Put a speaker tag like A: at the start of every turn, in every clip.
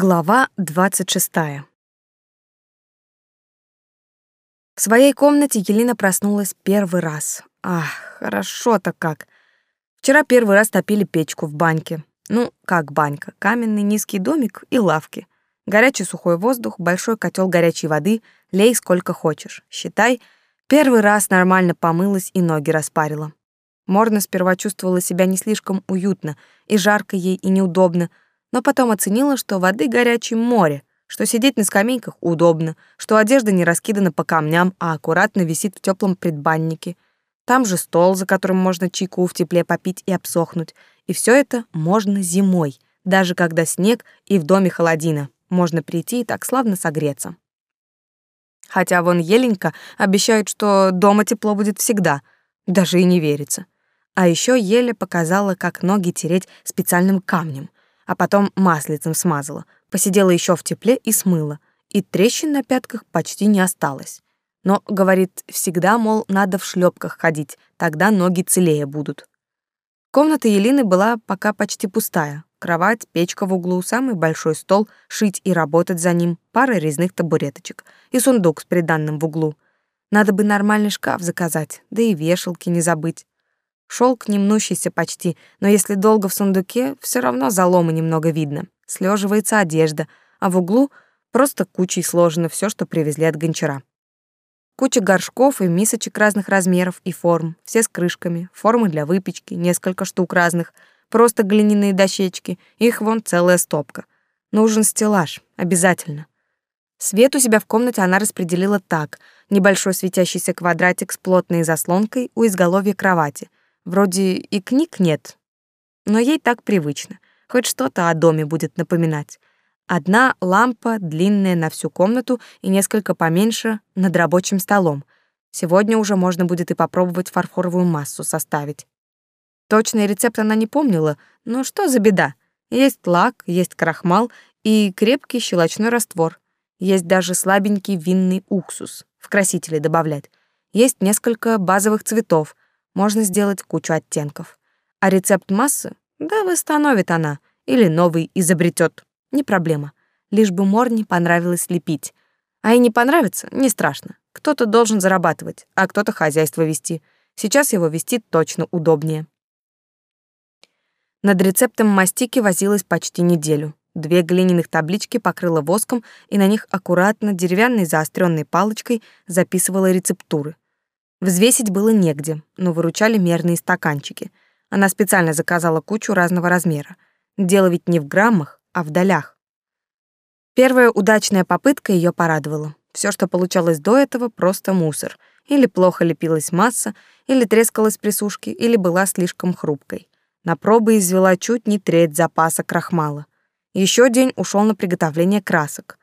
A: Глава 26. В своей комнате Елена проснулась первый раз. Ах, хорошо-то как. Вчера первый раз топили печку в баньке. Ну, как банька, каменный низкий домик и лавки. Горячий сухой воздух, большой котел горячей воды, лей сколько хочешь. Считай, первый раз нормально помылась и ноги распарила. Морна сперва чувствовала себя не слишком уютно, и жарко ей, и неудобно, но потом оценила, что воды горячей море, что сидеть на скамейках удобно, что одежда не раскидана по камням, а аккуратно висит в теплом предбаннике. Там же стол, за которым можно чайку в тепле попить и обсохнуть. И все это можно зимой, даже когда снег и в доме холодина. Можно прийти и так славно согреться. Хотя вон Еленька обещает, что дома тепло будет всегда. Даже и не верится. А еще Еля показала, как ноги тереть специальным камнем — а потом маслицем смазала, посидела еще в тепле и смыла, и трещин на пятках почти не осталось. Но, говорит, всегда, мол, надо в шлепках ходить, тогда ноги целее будут. Комната Елины была пока почти пустая. Кровать, печка в углу, самый большой стол, шить и работать за ним, пара резных табуреточек и сундук с приданным в углу. Надо бы нормальный шкаф заказать, да и вешалки не забыть. Шелк не мнущийся почти, но если долго в сундуке, все равно залома немного видно. Слеживается одежда, а в углу просто кучей сложено все, что привезли от гончара. Куча горшков и мисочек разных размеров и форм, все с крышками, формы для выпечки, несколько штук разных, просто глиняные дощечки, их вон целая стопка. Нужен стеллаж, обязательно. Свет у себя в комнате она распределила так. Небольшой светящийся квадратик с плотной заслонкой у изголовья кровати — Вроде и книг нет, но ей так привычно. Хоть что-то о доме будет напоминать. Одна лампа, длинная на всю комнату и несколько поменьше над рабочим столом. Сегодня уже можно будет и попробовать фарфоровую массу составить. Точный рецепт она не помнила, но что за беда? Есть лак, есть крахмал и крепкий щелочной раствор. Есть даже слабенький винный уксус, в красители добавлять. Есть несколько базовых цветов, можно сделать кучу оттенков. А рецепт массы, да, восстановит она, или новый изобретет, не проблема. Лишь бы Морне понравилось лепить. А и не понравится, не страшно. Кто-то должен зарабатывать, а кто-то хозяйство вести. Сейчас его вести точно удобнее. Над рецептом мастики возилась почти неделю. Две глиняных таблички покрыла воском, и на них аккуратно деревянной заостренной палочкой записывала рецептуры — Взвесить было негде, но выручали мерные стаканчики. Она специально заказала кучу разного размера. Дело ведь не в граммах, а в долях. Первая удачная попытка ее порадовала. Все, что получалось до этого, просто мусор. Или плохо лепилась масса, или трескалась при сушке, или была слишком хрупкой. На пробы извела чуть не треть запаса крахмала. Еще день ушел на приготовление красок.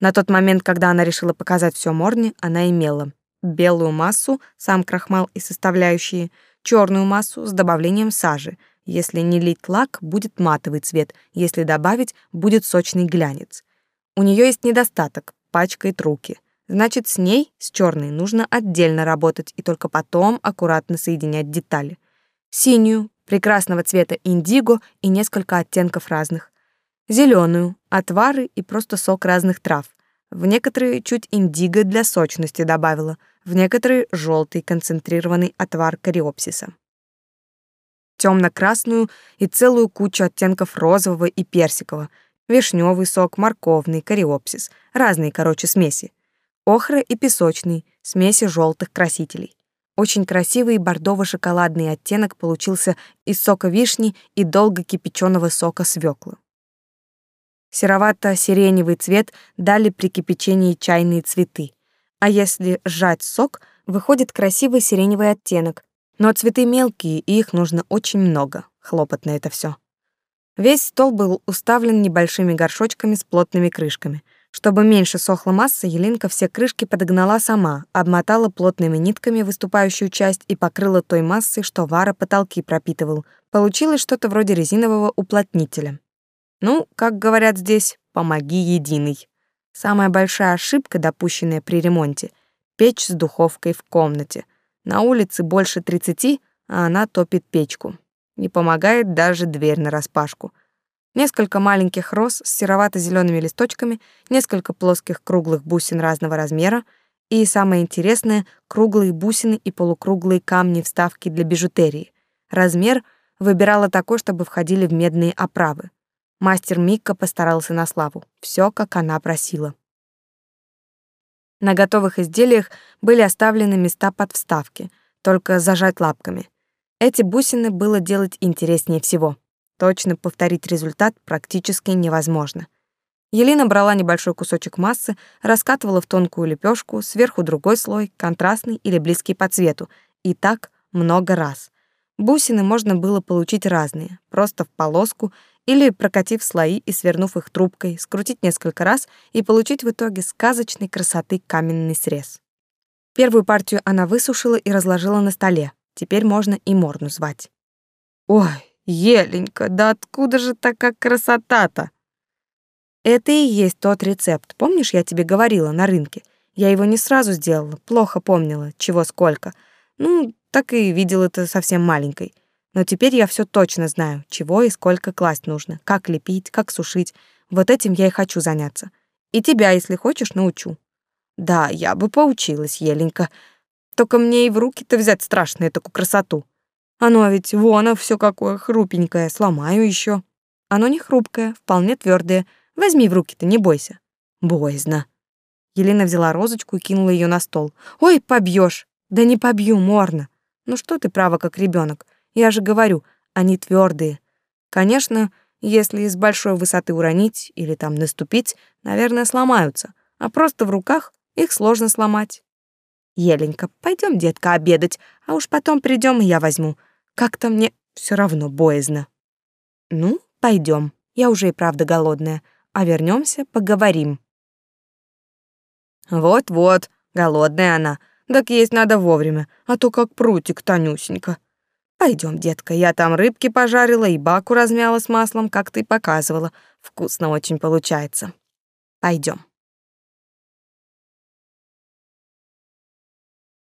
A: На тот момент, когда она решила показать все Морне, она имела белую массу, сам крахмал и составляющие, черную массу с добавлением сажи. Если не лить лак, будет матовый цвет, если добавить, будет сочный глянец. У нее есть недостаток, пачкает руки. Значит, с ней, с черной, нужно отдельно работать и только потом аккуратно соединять детали. Синюю, прекрасного цвета индиго и несколько оттенков разных. Зеленую, отвары и просто сок разных трав. В некоторые чуть индиго для сочности добавила, в некоторые желтый концентрированный отвар кориопсиса. Темно-красную и целую кучу оттенков розового и персикового, вишневый сок, морковный, кориопсис, разные, короче, смеси. Охра и песочный, смеси желтых красителей. Очень красивый бордово-шоколадный оттенок получился из сока вишни и долго кипяченого сока свеклы. Серовато-сиреневый цвет дали при кипячении чайные цветы. А если сжать сок, выходит красивый сиреневый оттенок. Но цветы мелкие, и их нужно очень много. Хлопотно это все. Весь стол был уставлен небольшими горшочками с плотными крышками. Чтобы меньше сохла масса, Елинка все крышки подогнала сама, обмотала плотными нитками выступающую часть и покрыла той массой, что Вара потолки пропитывал. Получилось что-то вроде резинового уплотнителя. Ну, как говорят здесь, помоги единый. Самая большая ошибка, допущенная при ремонте — печь с духовкой в комнате. На улице больше 30, а она топит печку. Не помогает даже дверь нараспашку. Несколько маленьких роз с серовато зелеными листочками, несколько плоских круглых бусин разного размера и, самое интересное, круглые бусины и полукруглые камни вставки для бижутерии. Размер выбирала такой, чтобы входили в медные оправы. Мастер Микка постарался на славу. Все, как она просила. На готовых изделиях были оставлены места под вставки, только зажать лапками. Эти бусины было делать интереснее всего. Точно повторить результат практически невозможно. Елена брала небольшой кусочек массы, раскатывала в тонкую лепешку, сверху другой слой, контрастный или близкий по цвету, и так много раз. Бусины можно было получить разные, просто в полоску или прокатив слои и свернув их трубкой, скрутить несколько раз и получить в итоге сказочной красоты каменный срез. Первую партию она высушила и разложила на столе. Теперь можно и Морну звать. Ой, Еленька, да откуда же такая красота-то? Это и есть тот рецепт. Помнишь, я тебе говорила на рынке? Я его не сразу сделала, плохо помнила, чего сколько. Ну, так и видела это совсем маленькой. Но теперь я все точно знаю, чего и сколько класть нужно, как лепить, как сушить. Вот этим я и хочу заняться. И тебя, если хочешь, научу. Да, я бы поучилась, Еленька. Только мне и в руки-то взять страшно такую красоту. Оно ведь вон, все какое хрупенькое, сломаю еще. Оно не хрупкое, вполне твердое. Возьми в руки-то, не бойся. Боязно. Елена взяла розочку и кинула ее на стол. Ой, побьешь. Да не побью, морно. Ну что ты права, как ребенок. Я же говорю, они твердые. Конечно, если с большой высоты уронить или там наступить, наверное, сломаются. А просто в руках их сложно сломать. Еленька, пойдем, детка, обедать, а уж потом придем и я возьму. Как-то мне все равно боязно. Ну, пойдем. Я уже и правда голодная. А вернемся, поговорим. Вот-вот, голодная она. Так есть надо вовремя, а то как прутик, Танюсенька. Пойдем, детка, я там рыбки пожарила и баку размяла с маслом, как ты показывала. Вкусно очень получается. Пойдем.